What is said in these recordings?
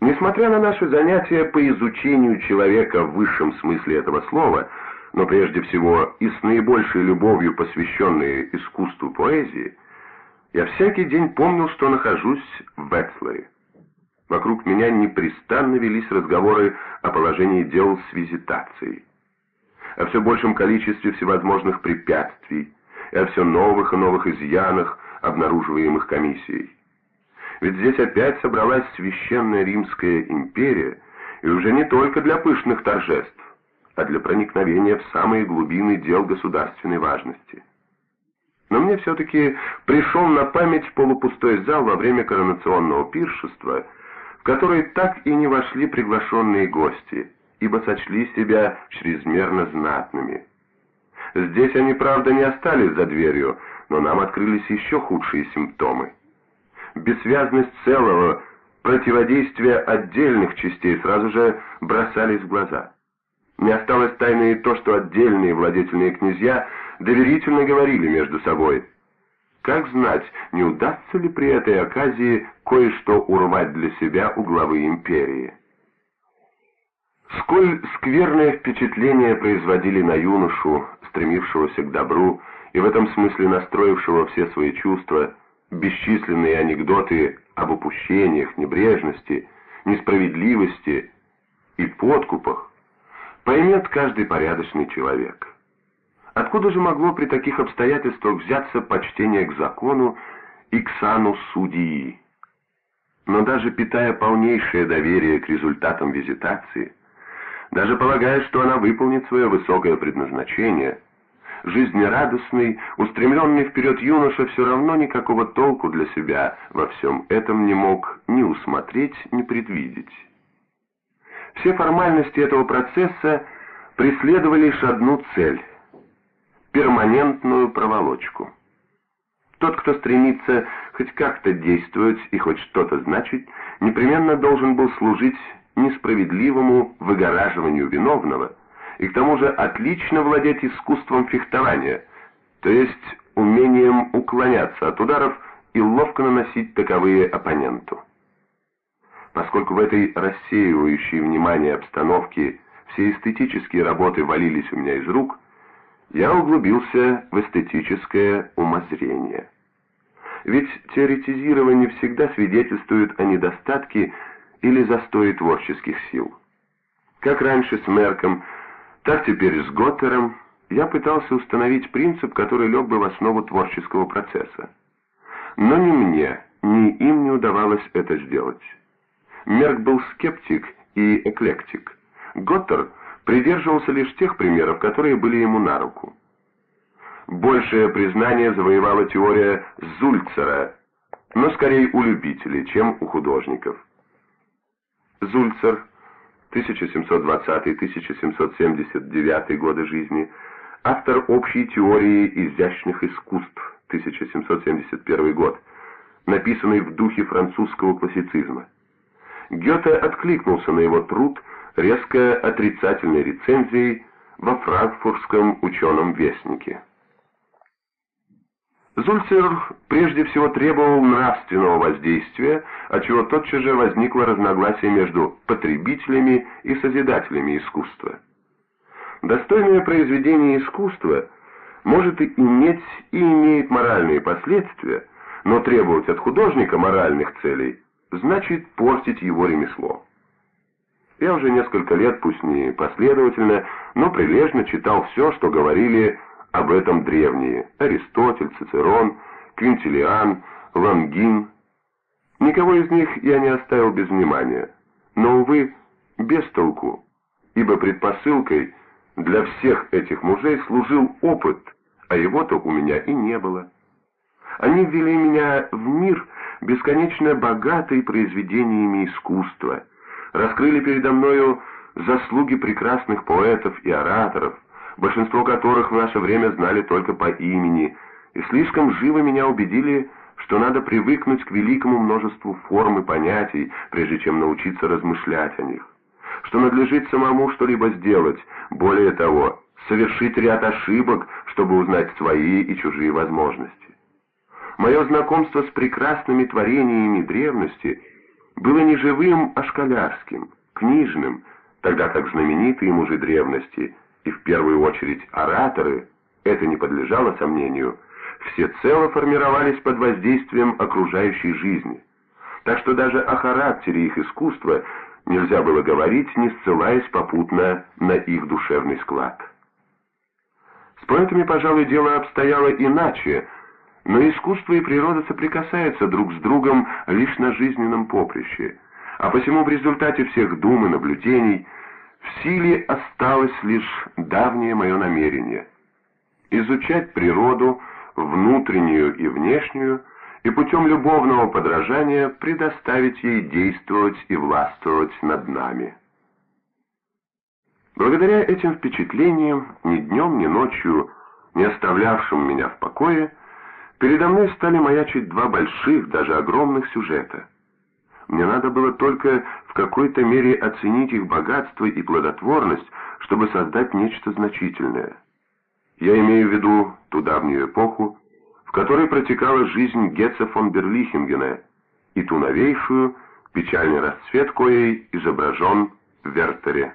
Несмотря на наши занятия по изучению человека в высшем смысле этого слова, но прежде всего и с наибольшей любовью посвященные искусству поэзии, я всякий день помнил, что нахожусь в Бетслере. Вокруг меня непрестанно велись разговоры о положении дел с визитацией, о все большем количестве всевозможных препятствий и о все новых и новых изъянах, обнаруживаемых комиссией. Ведь здесь опять собралась священная Римская империя, и уже не только для пышных торжеств, а для проникновения в самые глубины дел государственной важности. Но мне все-таки пришел на память полупустой зал во время коронационного пиршества, в который так и не вошли приглашенные гости, ибо сочли себя чрезмерно знатными. Здесь они, правда, не остались за дверью, но нам открылись еще худшие симптомы. Бессвязность целого, противодействие отдельных частей сразу же бросались в глаза. Не осталось тайны и то, что отдельные владетельные князья доверительно говорили между собой. Как знать, не удастся ли при этой оказии кое-что урвать для себя у главы империи? Сколь скверное впечатление производили на юношу, стремившегося к добру и в этом смысле настроившего все свои чувства, бесчисленные анекдоты об упущениях, небрежности, несправедливости и подкупах, поймет каждый порядочный человек. Откуда же могло при таких обстоятельствах взяться почтение к закону и к сану судьи? Но даже питая полнейшее доверие к результатам визитации, даже полагая, что она выполнит свое высокое предназначение, жизнерадостный, устремленный вперед юноша все равно никакого толку для себя во всем этом не мог ни усмотреть, ни предвидеть. Все формальности этого процесса преследовали лишь одну цель – перманентную проволочку. Тот, кто стремится хоть как-то действовать и хоть что-то значить, непременно должен был служить несправедливому выгораживанию виновного и к тому же отлично владеть искусством фехтования, то есть умением уклоняться от ударов и ловко наносить таковые оппоненту. Поскольку в этой рассеивающей внимание обстановке все эстетические работы валились у меня из рук, я углубился в эстетическое умозрение. Ведь теоретизирование всегда свидетельствует о недостатке или застое творческих сил. Как раньше с Мерком, так теперь с Готтером я пытался установить принцип, который лег бы в основу творческого процесса. Но ни мне, ни им не удавалось это сделать. Мерк был скептик и эклектик. Готтер придерживался лишь тех примеров, которые были ему на руку. Большее признание завоевала теория Зульцера, но скорее у любителей, чем у художников. Зульцер, 1720-1779 годы жизни, автор общей теории изящных искусств, 1771 год, написанный в духе французского классицизма. Гёте откликнулся на его труд резко отрицательной рецензией во франкфуртском ученом вестнике. Зульцер прежде всего требовал нравственного воздействия, отчего тотчас же возникло разногласие между потребителями и созидателями искусства. Достойное произведение искусства может иметь и имеет моральные последствия, но требовать от художника моральных целей значит портить его ремесло. Я уже несколько лет, пусть не последовательно, но прилежно читал все, что говорили об этом древние – Аристотель, Цицерон, Квинтилиан, Лангин. Никого из них я не оставил без внимания, но, увы, без толку, ибо предпосылкой для всех этих мужей служил опыт, а его-то у меня и не было. Они ввели меня в мир, бесконечно богатый произведениями искусства, раскрыли передо мною заслуги прекрасных поэтов и ораторов, большинство которых в наше время знали только по имени, и слишком живо меня убедили, что надо привыкнуть к великому множеству форм и понятий, прежде чем научиться размышлять о них, что надлежит самому что-либо сделать, более того, совершить ряд ошибок, чтобы узнать свои и чужие возможности. Мое знакомство с прекрасными творениями древности было не живым, а школярским, книжным, тогда как знаменитые мужи древности, и в первую очередь ораторы, это не подлежало сомнению, всецело формировались под воздействием окружающей жизни. Так что даже о характере их искусства нельзя было говорить, не ссылаясь попутно на их душевный склад. С поэтами, пожалуй, дело обстояло иначе, но искусство и природа соприкасаются друг с другом лишь на жизненном поприще, а посему в результате всех дум и наблюдений в силе осталось лишь давнее мое намерение – изучать природу, внутреннюю и внешнюю, и путем любовного подражания предоставить ей действовать и властвовать над нами. Благодаря этим впечатлениям, ни днем, ни ночью, не оставлявшим меня в покое, передо мной стали маячить два больших, даже огромных сюжета. Мне надо было только в какой-то мере оценить их богатство и плодотворность, чтобы создать нечто значительное. Я имею в виду ту давнюю эпоху, в которой протекала жизнь Гетца фон Берлихингена, и ту новейшую, печальный расцвет коей изображен в Вертере.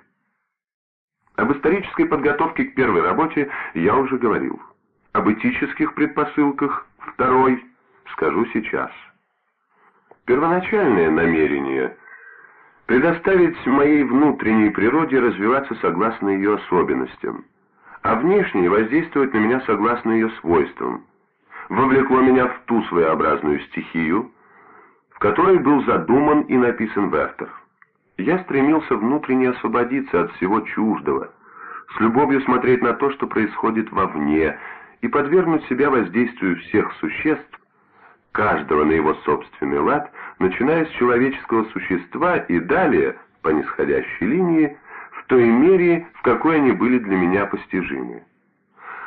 Об исторической подготовке к первой работе я уже говорил. Об этических предпосылках второй скажу сейчас. Первоначальное намерение – предоставить моей внутренней природе развиваться согласно ее особенностям, а внешнее воздействовать на меня согласно ее свойствам, вовлекло меня в ту своеобразную стихию, в которой был задуман и написан Вертер. Я стремился внутренне освободиться от всего чуждого, с любовью смотреть на то, что происходит вовне, и подвергнуть себя воздействию всех существ, каждого на его собственный лад, начиная с человеческого существа и далее, по нисходящей линии, в той мере, в какой они были для меня постижимы.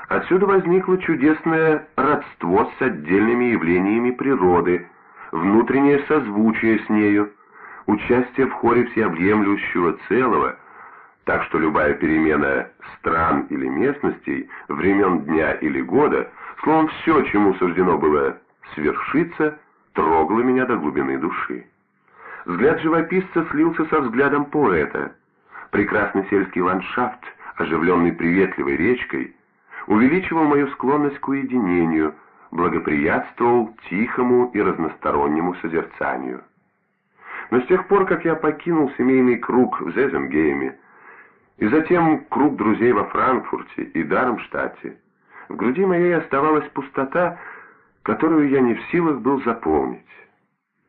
Отсюда возникло чудесное родство с отдельными явлениями природы, внутреннее созвучие с нею, участие в хоре всеобъемлющего целого, так что любая перемена стран или местностей, времен дня или года, словом, все, чему суждено было свершиться, трогало меня до глубины души. Взгляд живописца слился со взглядом поэта. Прекрасный сельский ландшафт, оживленный приветливой речкой, увеличивал мою склонность к уединению, благоприятствовал тихому и разностороннему созерцанию. Но с тех пор, как я покинул семейный круг в Зезенгейме, и затем круг друзей во Франкфурте и Дармштадте, в груди моей оставалась пустота, которую я не в силах был заполнить.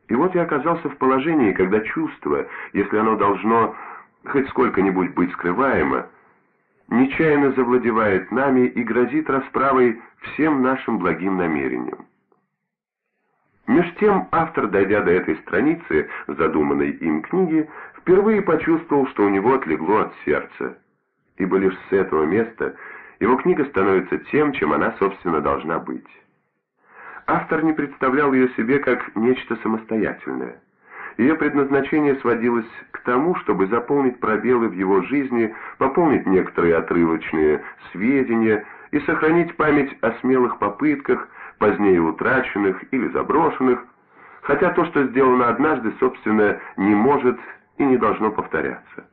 И вот я оказался в положении, когда чувство, если оно должно хоть сколько-нибудь быть скрываемо, нечаянно завладевает нами и грозит расправой всем нашим благим намерениям. Меж тем автор, дойдя до этой страницы, задуманной им книги, впервые почувствовал, что у него отлегло от сердца, ибо лишь с этого места его книга становится тем, чем она, собственно, должна быть. Автор не представлял ее себе как нечто самостоятельное. Ее предназначение сводилось к тому, чтобы заполнить пробелы в его жизни, пополнить некоторые отрывочные сведения и сохранить память о смелых попытках, позднее утраченных или заброшенных, хотя то, что сделано однажды, собственно, не может и не должно повторяться.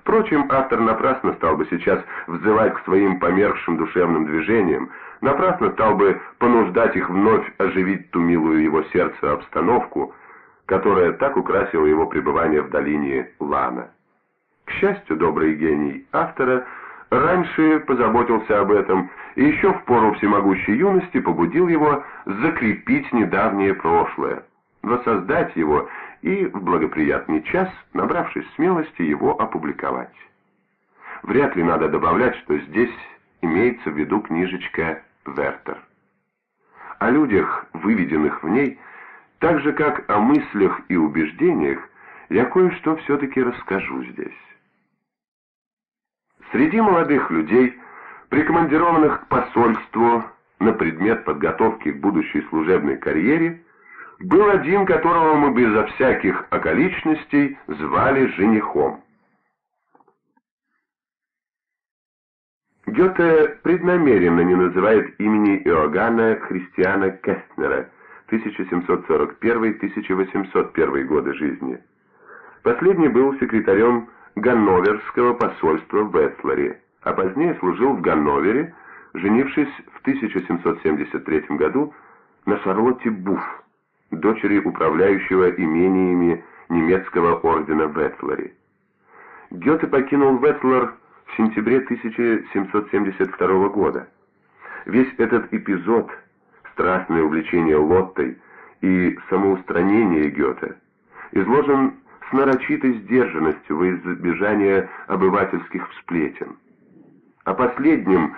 Впрочем, автор напрасно стал бы сейчас взывать к своим померкшим душевным движениям, напрасно стал бы понуждать их вновь оживить ту милую его сердце обстановку, которая так украсила его пребывание в долине Лана. К счастью, добрый гений автора раньше позаботился об этом и еще в пору всемогущей юности побудил его закрепить недавнее прошлое, воссоздать его и в благоприятный час, набравшись смелости, его опубликовать. Вряд ли надо добавлять, что здесь имеется в виду книжечка «Вертер». О людях, выведенных в ней, так же, как о мыслях и убеждениях, я кое-что все-таки расскажу здесь. Среди молодых людей, прикомандированных к посольству на предмет подготовки к будущей служебной карьере, был один, которого мы безо всяких околичностей звали женихом. Гёте преднамеренно не называет имени Иоганна Христиана Кестнера 1741-1801 годы жизни. Последний был секретарем Ганноверского посольства в Веслере, а позднее служил в Ганновере, женившись в 1773 году на Шарлотте Буфф, дочери управляющего имениями немецкого ордена в Веслере. Гёте покинул Ветлер в сентябре 1772 года. Весь этот эпизод, страстное увлечение Лоттой и самоустранение Гёте, изложен с нарочитой сдержанностью во избежание обывательских всплетен. О последнем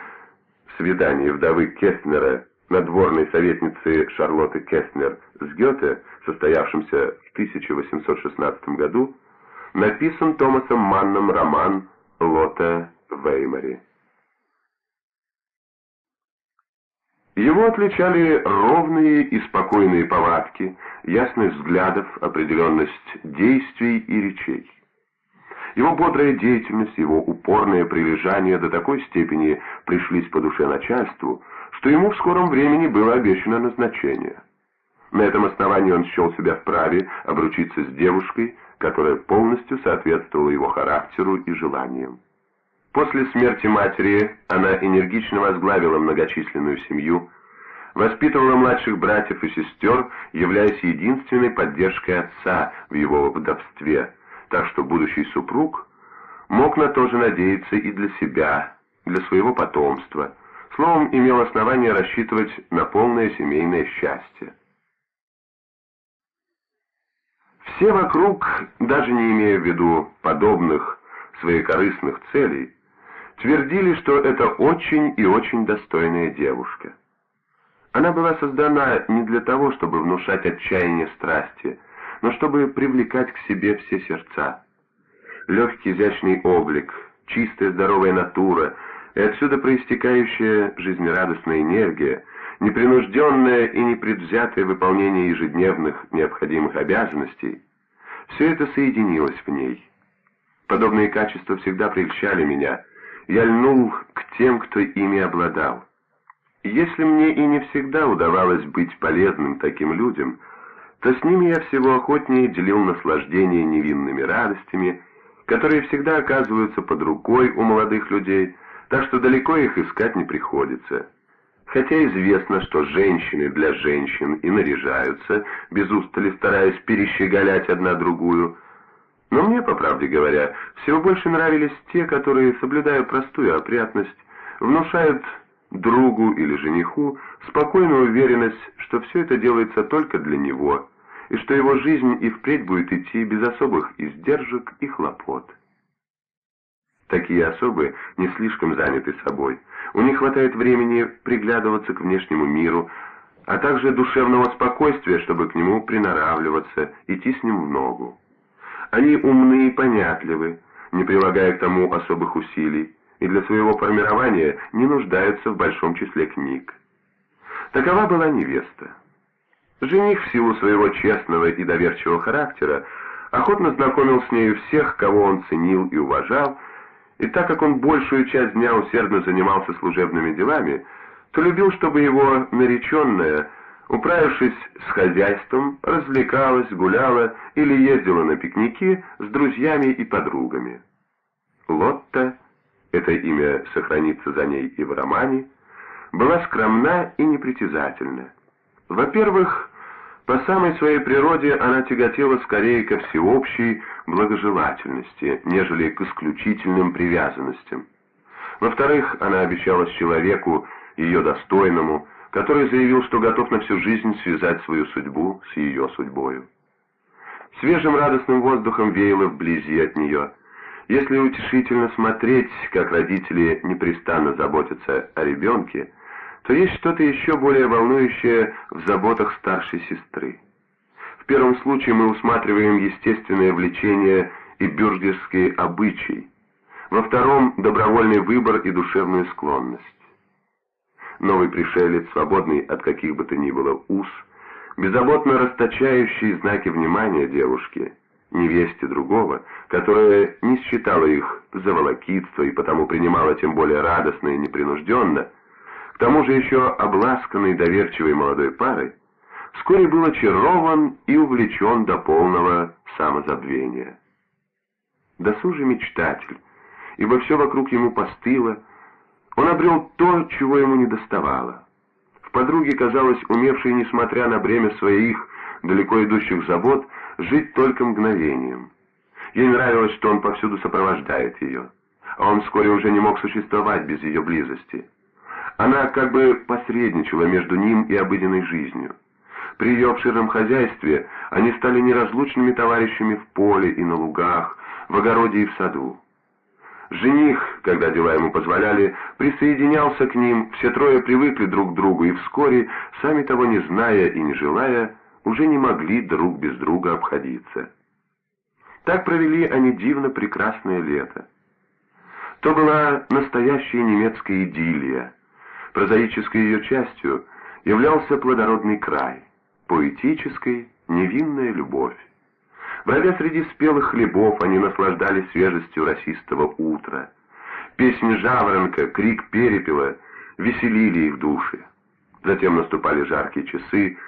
свидании вдовы Кестнера, надворной советницы Шарлотты Кестнер с Гёте, состоявшемся в 1816 году, написан Томасом Манном роман Лота Веймари. Его отличали ровные и спокойные повадки, ясность взглядов, определенность действий и речей. Его бодрая деятельность, его упорное прилежание до такой степени пришлись по душе начальству, что ему в скором времени было обещано назначение. На этом основании он счел себя вправе обручиться с девушкой, которая полностью соответствовала его характеру и желаниям. После смерти матери она энергично возглавила многочисленную семью, воспитывала младших братьев и сестер, являясь единственной поддержкой отца в его вдовстве, так что будущий супруг мог на то же надеяться и для себя, для своего потомства, словом, имел основание рассчитывать на полное семейное счастье. Все вокруг, даже не имея в виду подобных своекорыстных целей, твердили, что это очень и очень достойная девушка. Она была создана не для того, чтобы внушать отчаяние страсти, но чтобы привлекать к себе все сердца. Легкий изящный облик, чистая здоровая натура и отсюда проистекающая жизнерадостная энергия, непринужденное и непредвзятое выполнение ежедневных необходимых обязанностей, все это соединилось в ней. Подобные качества всегда прельщали меня. Я льнул к тем, кто ими обладал. Если мне и не всегда удавалось быть полезным таким людям, то с ними я всего охотнее делил наслаждение невинными радостями, которые всегда оказываются под рукой у молодых людей, так что далеко их искать не приходится. Хотя известно, что женщины для женщин и наряжаются, без устали стараясь перещеголять одна другую, но мне, по правде говоря, всего больше нравились те, которые, соблюдая простую опрятность, внушают другу или жениху спокойную уверенность, что все это делается только для него, и что его жизнь и впредь будет идти без особых издержек и хлопот. Такие особы не слишком заняты собой. У них хватает времени приглядываться к внешнему миру, а также душевного спокойствия, чтобы к нему приноравливаться, идти с ним в ногу. Они умны и понятливы, не прилагая к тому особых усилий, и для своего формирования не нуждаются в большом числе книг. Такова была невеста. Жених в силу своего честного и доверчивого характера охотно знакомил с нею всех, кого он ценил и уважал, и так как он большую часть дня усердно занимался служебными делами, то любил, чтобы его нареченная, управившись с хозяйством, развлекалась, гуляла или ездила на пикники с друзьями и подругами. Лотта это имя сохранится за ней и в романе, была скромна и непритязательна. Во-первых, по самой своей природе она тяготела скорее ко всеобщей благожелательности, нежели к исключительным привязанностям. Во-вторых, она обещалась человеку, ее достойному, который заявил, что готов на всю жизнь связать свою судьбу с ее судьбою. Свежим радостным воздухом веяло вблизи от нее – если утешительно смотреть, как родители непрестанно заботятся о ребенке, то есть что-то еще более волнующее в заботах старшей сестры. В первом случае мы усматриваем естественное влечение и бюргерский обычай, во втором – добровольный выбор и душевную склонность. Новый пришелец, свободный от каких бы то ни было уз, беззаботно расточающий знаки внимания девушке – невесте другого, которая не считала их за волокитство и потому принимала тем более радостно и непринужденно, к тому же еще обласканной доверчивой молодой парой, вскоре был очарован и увлечен до полного самозабвения. Досужий мечтатель, ибо все вокруг ему постыло, он обрел то, чего ему не доставало. В подруге казалось, умевшей, несмотря на бремя своих далеко идущих забот, жить только мгновением. Ей нравилось, что он повсюду сопровождает ее, а он вскоре уже не мог существовать без ее близости. Она как бы посредничала между ним и обыденной жизнью. При ее обширном хозяйстве они стали неразлучными товарищами в поле и на лугах, в огороде и в саду. Жених, когда дела ему позволяли, присоединялся к ним, все трое привыкли друг к другу и вскоре, сами того не зная и не желая, уже не могли друг без друга обходиться. Так провели они дивно прекрасное лето. То была настоящая немецкая идиллия. Прозаической ее частью являлся плодородный край, поэтической — невинная любовь. Бродя среди спелых хлебов, они наслаждались свежестью росистого утра. Песни жаворонка, крик перепела веселили их души. Затем наступали жаркие часы,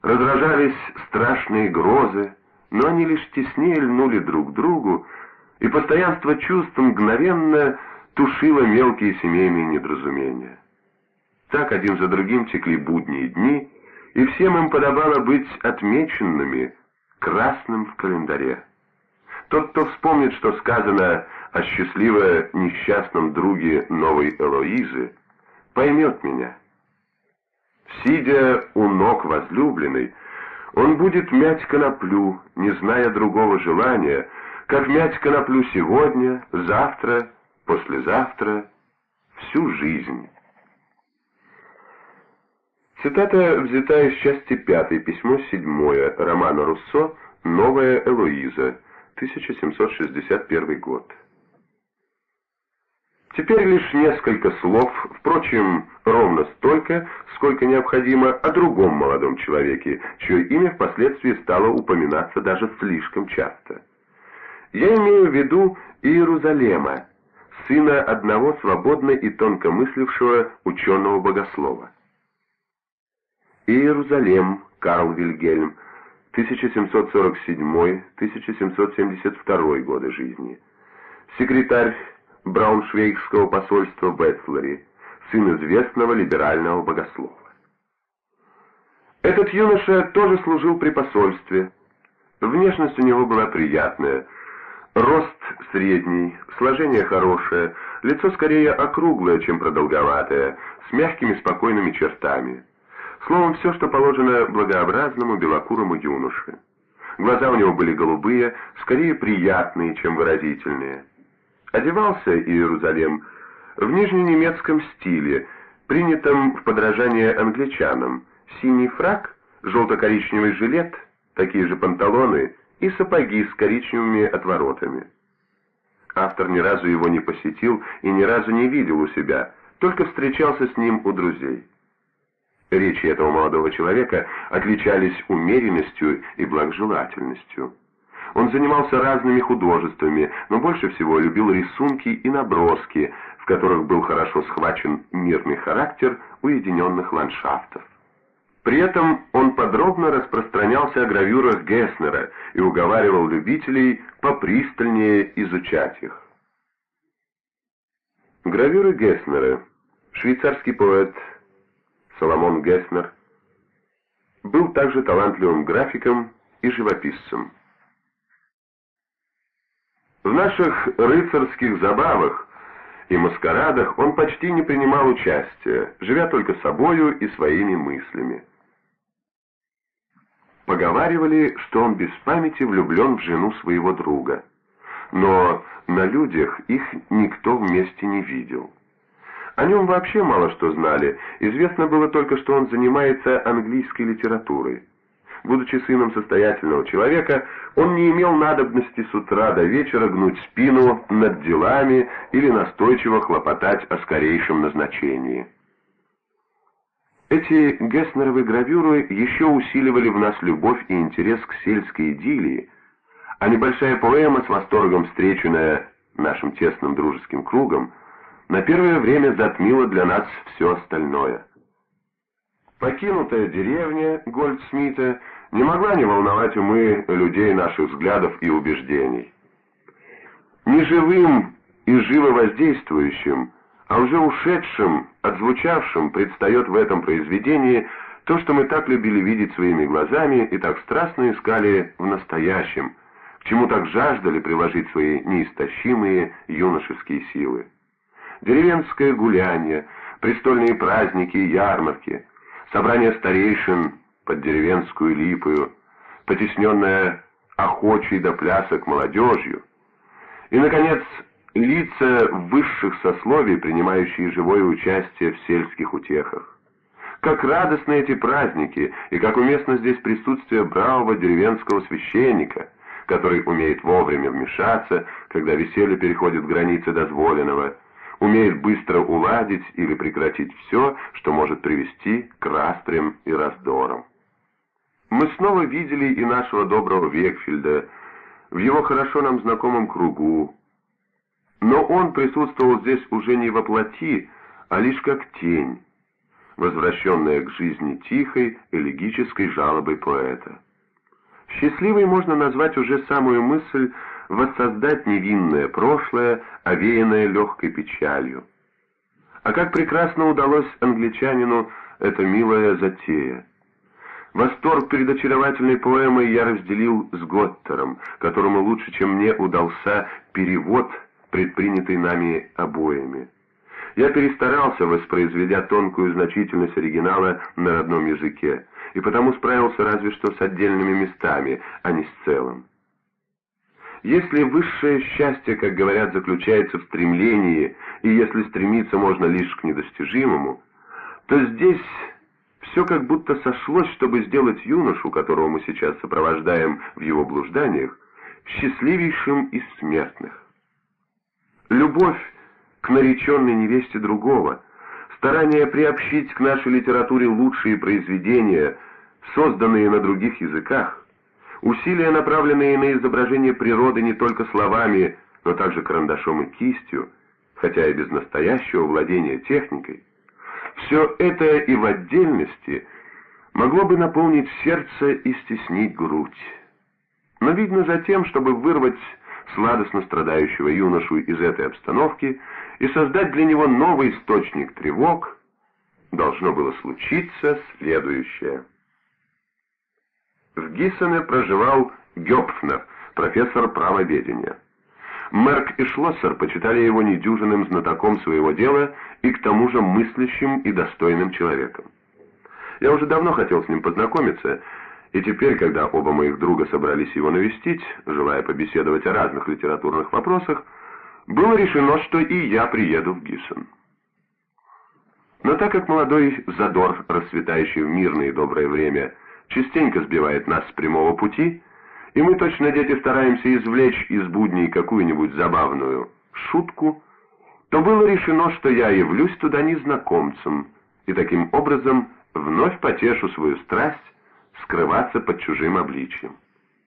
разражались страшные грозы, но они лишь теснее льнули друг к другу, и постоянство чувств мгновенно тушило мелкие семейные недоразумения. Так один за другим текли будние дни, и всем им подобало быть отмеченными красным в календаре. Тот, кто вспомнит, что сказано о счастливо несчастном друге новой Элоизы, поймет меня. Сидя у ног возлюбленной, он будет мять коноплю, не зная другого желания, как мять коноплю сегодня, завтра, послезавтра, всю жизнь. Цитата взята из части 5, письмо 7 романа Руссо «Новая Элоиза», 1761 год. Теперь лишь несколько слов, впрочем, ровно столько, сколько необходимо о другом молодом человеке, чье имя впоследствии стало упоминаться даже слишком часто. Я имею в виду Иерусалема, сына одного свободно и тонко мыслившего ученого-богослова. Иерусалим, Карл Вильгельм, 1747-1772 годы жизни. Секретарь Брауншвейгского посольства в Эцлере, сын известного либерального богослова. Этот юноша тоже служил при посольстве. Внешность у него была приятная, рост средний, сложение хорошее, лицо скорее округлое, чем продолговатое, с мягкими спокойными чертами. Словом, все, что положено благообразному белокурому юноше. Глаза у него были голубые, скорее приятные, чем выразительные. Одевался Иерусалим в нижненемецком стиле, принятом в подражание англичанам. Синий фрак, желто-коричневый жилет, такие же панталоны и сапоги с коричневыми отворотами. Автор ни разу его не посетил и ни разу не видел у себя, только встречался с ним у друзей. Речи этого молодого человека отличались умеренностью и благожелательностью. Он занимался разными художествами, но больше всего любил рисунки и наброски, в которых был хорошо схвачен мирный характер уединенных ландшафтов. При этом он подробно распространялся о гравюрах Гесснера и уговаривал любителей попристальнее изучать их. Гравюры Гесснера. Швейцарский поэт Соломон Гесснер, был также талантливым графиком и живописцем. В наших рыцарских забавах и маскарадах он почти не принимал участия, живя только собою и своими мыслями. Поговаривали, что он без памяти влюблен в жену своего друга, но на людях их никто вместе не видел. О нем вообще мало что знали, известно было только, что он занимается английской литературой. Будучи сыном состоятельного человека, он не имел надобности с утра до вечера гнуть спину над делами или настойчиво хлопотать о скорейшем назначении. Эти Гесснеровы гравюры еще усиливали в нас любовь и интерес к сельской идиллии, а небольшая поэма, с восторгом встреченная нашим тесным дружеским кругом, на первое время затмило для нас все остальное. Покинутая деревня Гольдсмита не могла не волновать умы людей наших взглядов и убеждений. Неживым и живо воздействующим, а уже ушедшим, отзвучавшим предстает в этом произведении то, что мы так любили видеть своими глазами и так страстно искали в настоящем, к чему так жаждали приложить свои неистощимые юношеские силы. Деревенское гуляние, престольные праздники и ярмарки, собрание старейшин под деревенскую липою, потесненная охочей до плясок молодежью, и, наконец, лица высших сословий, принимающие живое участие в сельских утехах. Как радостны эти праздники, и как уместно здесь присутствие бравого деревенского священника, который умеет вовремя вмешаться, когда веселье переходит границы дозволенного, умеет быстро уладить или прекратить все, что может привести к распрям и раздорам. Мы снова видели и нашего доброго Векфельда в его хорошо нам знакомом кругу, но он присутствовал здесь уже не во плоти, а лишь как тень, возвращенная к жизни тихой, элегической жалобой поэта. Счастливой можно назвать уже самую мысль воссоздать невинное прошлое, овеянное легкой печалью. А как прекрасно удалось англичанину эта милая затея. Восторг перед очаровательной поэмой я разделил с Готтером, которому лучше, чем мне, удался перевод, предпринятый нами обоими. Я перестарался, воспроизведя тонкую значительность оригинала на родном языке, и потому справился разве что с отдельными местами, а не с целым. Если высшее счастье, как говорят, заключается в стремлении, и если стремиться можно лишь к недостижимому, то здесь все как будто сошлось, чтобы сделать юношу, которого мы сейчас сопровождаем в его блужданиях, счастливейшим из смертных. Любовь к нареченной невесте другого, старание приобщить к нашей литературе лучшие произведения, созданные на других языках, усилия, направленные на изображение природы не только словами, но также карандашом и кистью, хотя и без настоящего владения техникой, все это и в отдельности могло бы наполнить сердце и стеснить грудь. Но видно затем, чтобы вырвать сладостно страдающего юношу из этой обстановки и создать для него новый источник тревог, должно было случиться следующее. В Гиссене проживал Гёпфнер, профессор правоведения. Мерк и Шлоссер почитали его недюжинным знатоком своего дела и к тому же мыслящим и достойным человеком. Я уже давно хотел с ним познакомиться, и теперь, когда оба моих друга собрались его навестить, желая побеседовать о разных литературных вопросах, было решено, что и я приеду в Гиссен. Но так как молодой задор, расцветающий в мирное и доброе время, частенько сбивает нас с прямого пути, и мы точно дети стараемся извлечь из будней какую-нибудь забавную шутку, то было решено, что я явлюсь туда незнакомцем, и таким образом вновь потешу свою страсть скрываться под чужим обличием.